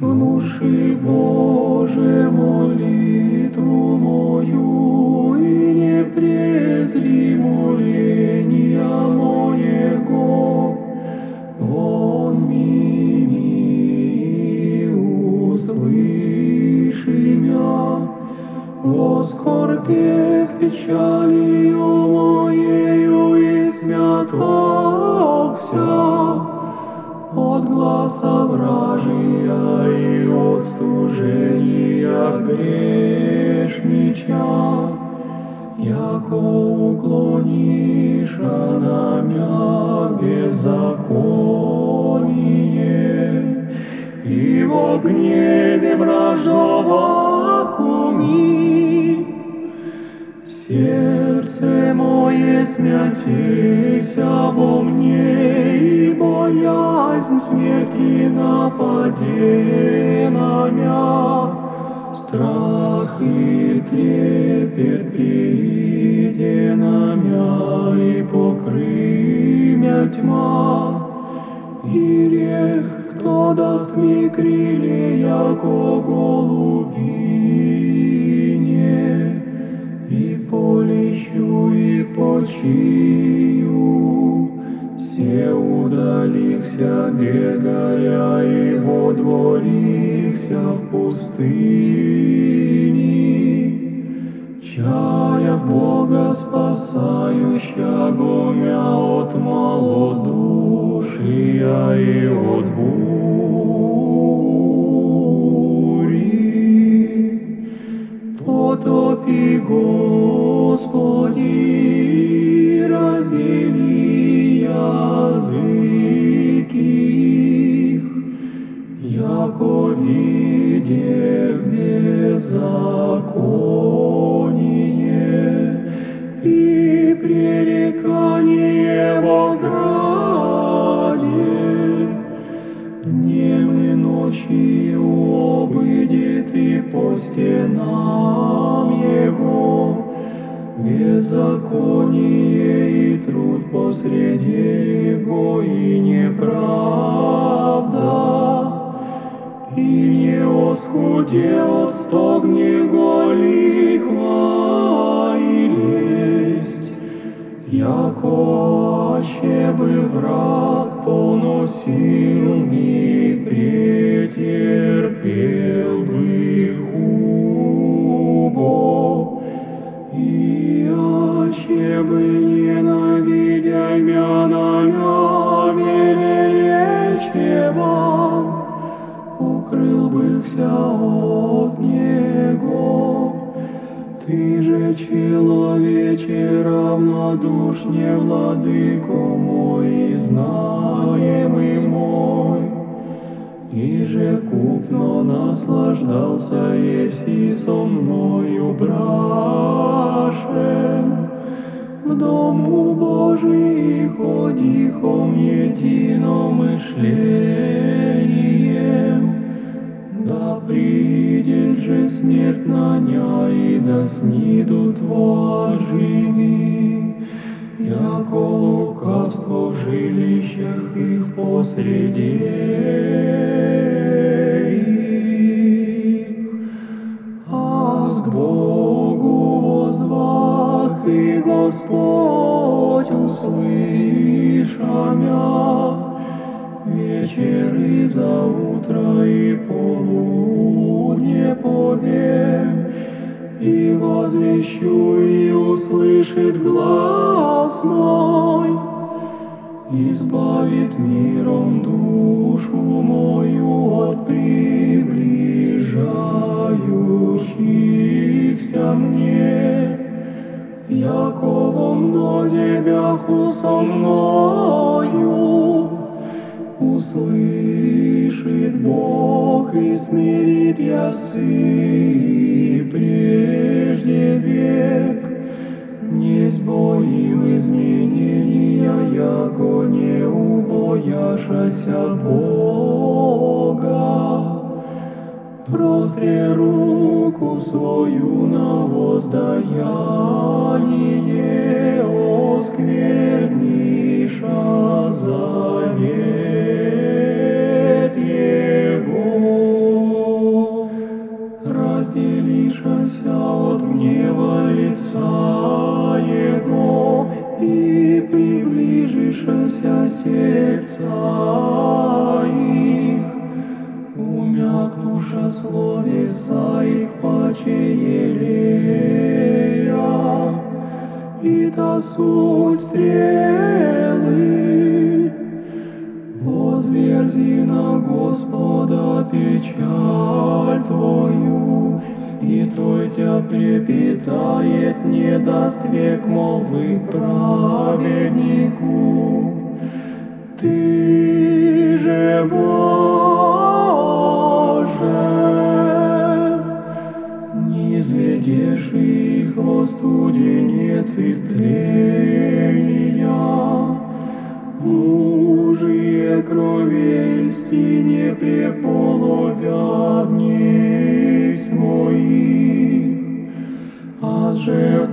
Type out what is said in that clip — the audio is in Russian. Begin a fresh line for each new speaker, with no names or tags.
Внуши, Боже, молитву мою, и не презри моления моего. Вон мими услыши меня, во скорбех печалью моею и святокся от гласа вражия и от стужения грешнича, яко уклониша на мя беззаконие, и в гневе враждовах смятися во мне, и боязнь смерти нападе на мя. Страх и трепет приде на и покрымя тьма. И рех, кто даст мне крылья, яко голубине, и полещу, и почию. Все удалихся, бегая, и водворихся в пустыне. Чая Бога спасающего мя от малодушия и от бури. Потопи, Господи, раздели языки их, яко видех беззаконие и пререкание во граде. Днем и ночью и по стенам его, беззаконие и труд посреди его и неправда. И не оскудел стог него лихва и лесть, яко аще бы враг поносил ми, претерпел И аще бы ненавидя мя на мя велеречевал, укрыл быхся от него. Ты же, человече, равнодушне, владыко мой, знаемый мой, же купно наслаждался, еси со мною брашен. В дому Божий ходихом единомышлением, да придет же смерть на ня, и да снидут живи, яко лукавство в жилищах их посреди их. Аз Богу возвах, и Господь услыша мя, вечер и за утро и полудне и возвещу, и услышит глаз мой, избавит миром душу мою от приближающихся мне. Яко во мнозе бяху со мною, услышит Бог и смирит ясы прежде век. Несть боим изменения, яко не убояшася Бога. Простре руку свою на воздаяние, оскверниша завет гнева лица Его и приближишься сердца их, умякнуша словеса их паче елея, и та суть стрелы, возверзи на Господа печаль Твою, и Той тебя препитает, не даст век молвы праведнику. Ты же, Боже, не изведешь их во студенец истления, мужие крови льсти не преполовят а же